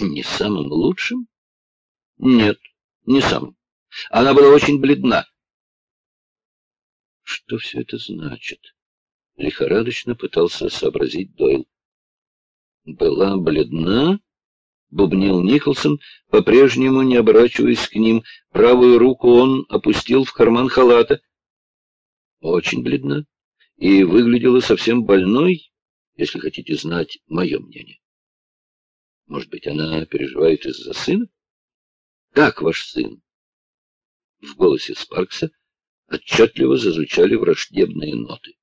Не самым лучшим? Нет, не самым. Она была очень бледна. Что все это значит? Лихорадочно пытался сообразить Дойл. Была бледна? Бубнил Николсон, по-прежнему не оборачиваясь к ним. Правую руку он опустил в карман халата. Очень бледна. И выглядела совсем больной, если хотите знать мое мнение. Может быть, она переживает из-за сына? Как ваш сын? В голосе Спаркса отчетливо зазвучали враждебные ноты.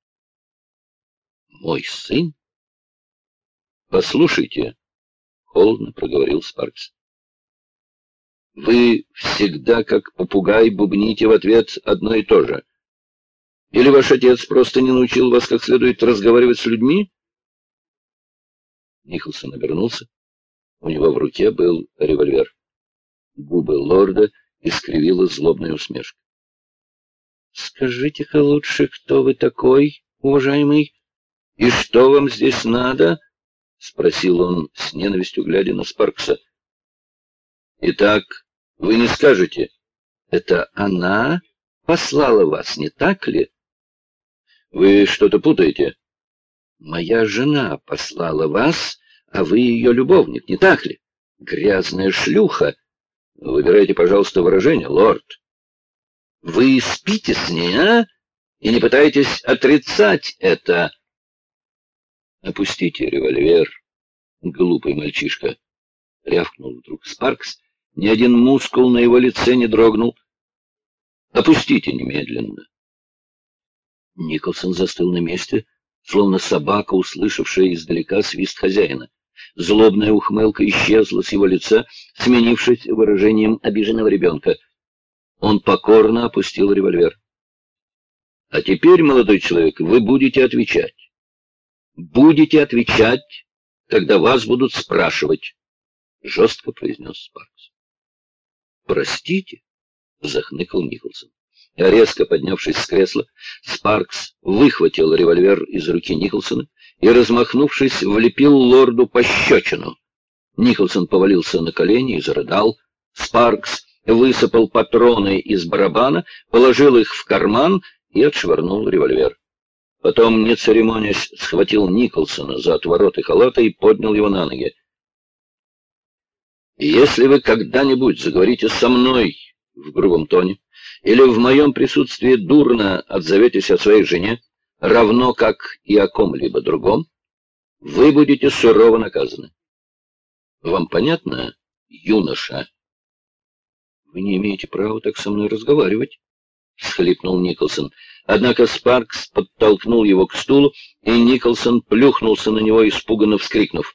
Мой сын? Послушайте, холодно проговорил Спаркс. Вы всегда, как попугай, бубните в ответ одно и то же. Или ваш отец просто не научил вас как следует разговаривать с людьми? Николсон обернулся. У него в руке был револьвер. Губы лорда искривила злобная усмешка. «Скажите-ка лучше, кто вы такой, уважаемый, и что вам здесь надо?» — спросил он с ненавистью, глядя на Спаркса. «Итак, вы не скажете, это она послала вас, не так ли?» «Вы что-то путаете?» «Моя жена послала вас, а вы ее любовник, не так ли? Грязная шлюха!» «Выбирайте, пожалуйста, выражение, лорд». «Вы спите с ней, а? И не пытаетесь отрицать это?» «Опустите револьвер, глупый мальчишка!» — рявкнул вдруг Спаркс. Ни один мускул на его лице не дрогнул. «Опустите немедленно!» Николсон застыл на месте, словно собака, услышавшая издалека свист хозяина. Злобная ухмылка исчезла с его лица, сменившись выражением обиженного ребенка. Он покорно опустил револьвер. «А теперь, молодой человек, вы будете отвечать будете отвечать, когда вас будут спрашивать, — жестко произнес Спаркс. — Простите, — захныкал Николсон. Резко поднявшись с кресла, Спаркс выхватил револьвер из руки Николсона и, размахнувшись, влепил лорду пощечину. Николсон повалился на колени и зарыдал. Спаркс высыпал патроны из барабана, положил их в карман и отшвырнул револьвер. Потом, не церемонясь, схватил Николсона за отвороты халата и поднял его на ноги. «Если вы когда-нибудь заговорите со мной в грубом тоне или в моем присутствии дурно отзоветесь о своей жене, равно как и о ком-либо другом, вы будете сурово наказаны. Вам понятно, юноша?» «Вы не имеете права так со мной разговаривать», — схлипнул Николсон. Однако Спаркс подтолкнул его к стулу, и Николсон плюхнулся на него, испуганно вскрикнув.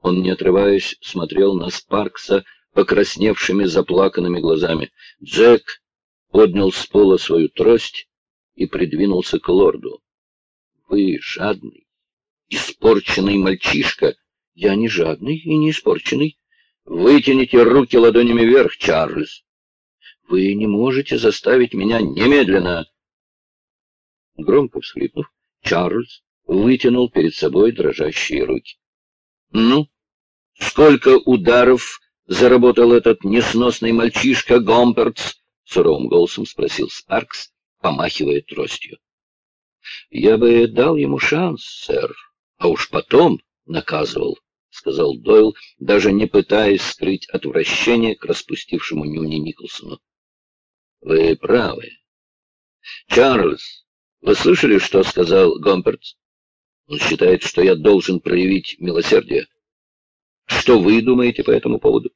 Он, не отрываясь, смотрел на Спаркса покрасневшими заплаканными глазами. Джек поднял с пола свою трость и придвинулся к лорду. — Вы жадный, испорченный мальчишка. — Я не жадный и не испорченный. — Вытяните руки ладонями вверх, Чарльз. — Вы не можете заставить меня немедленно... Громко всхлипнув, Чарльз вытянул перед собой дрожащие руки. «Ну, сколько ударов заработал этот несносный мальчишка Гомпертс?» — суровым голосом спросил Спаркс, помахивая тростью. «Я бы дал ему шанс, сэр, а уж потом наказывал», — сказал Дойл, даже не пытаясь скрыть отвращение к распустившему нюни Николсону. «Вы правы. Чарльз, вы слышали, что сказал Гомперц? Он считает, что я должен проявить милосердие. Что вы думаете по этому поводу?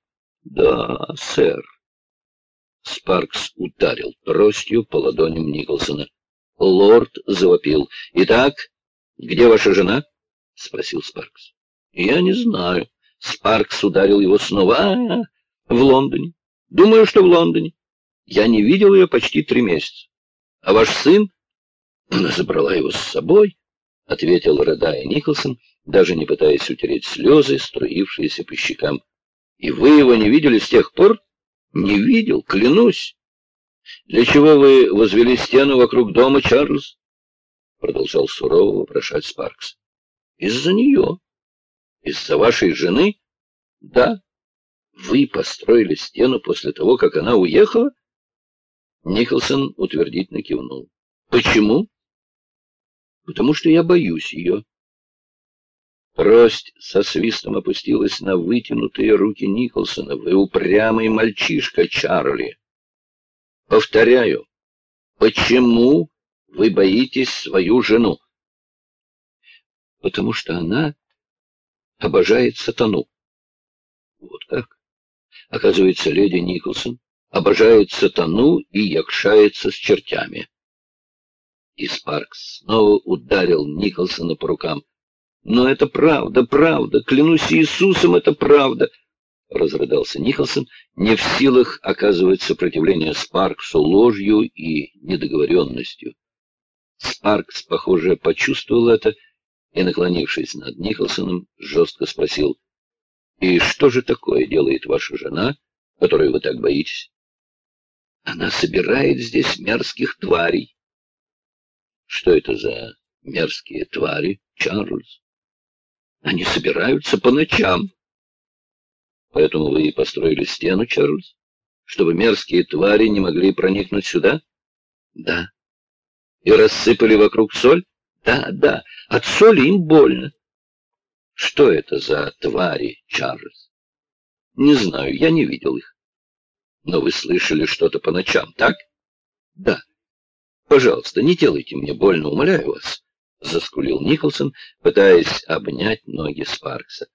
Да, сэр. Спаркс ударил тростью по ладоням Николсона. Лорд завопил. «Итак, где ваша жена?» — спросил Спаркс. «Я не знаю». Спаркс ударил его снова. «А, в Лондоне. Думаю, что в Лондоне. Я не видел ее почти три месяца. А ваш сын она забрала его с собой, — ответил рыдая Николсон, даже не пытаясь утереть слезы, струившиеся по щекам. — И вы его не видели с тех пор? — Не видел, клянусь. — Для чего вы возвели стену вокруг дома, Чарльз? — продолжал сурово вопрошать Спаркс. — Из-за нее. — Из-за вашей жены? — Да. Вы построили стену после того, как она уехала? Николсон утвердительно кивнул. Почему? Потому что я боюсь ее. Трость со свистом опустилась на вытянутые руки Николсона. Вы упрямый мальчишка, Чарли. Повторяю, почему вы боитесь свою жену? Потому что она обожает сатану. Вот как? Оказывается, леди Николсон обожает сатану и якшается с чертями. И Спаркс снова ударил Николсона по рукам. «Но это правда, правда, клянусь Иисусом, это правда!» Разрыдался Николсон, не в силах оказывать сопротивление Спарксу ложью и недоговоренностью. Спаркс, похоже, почувствовал это и, наклонившись над Николсоном, жестко спросил, «И что же такое делает ваша жена, которой вы так боитесь?» «Она собирает здесь мерзких тварей». «Что это за мерзкие твари, Чарльз?» «Они собираются по ночам». «Поэтому вы и построили стену, Чарльз, чтобы мерзкие твари не могли проникнуть сюда?» «Да». «И рассыпали вокруг соль?» «Да, да, от соли им больно». Что это за твари, Чарльз? Не знаю, я не видел их. Но вы слышали что-то по ночам, так? Да. Пожалуйста, не делайте мне больно, умоляю вас, заскулил Николсон, пытаясь обнять ноги Спаркса.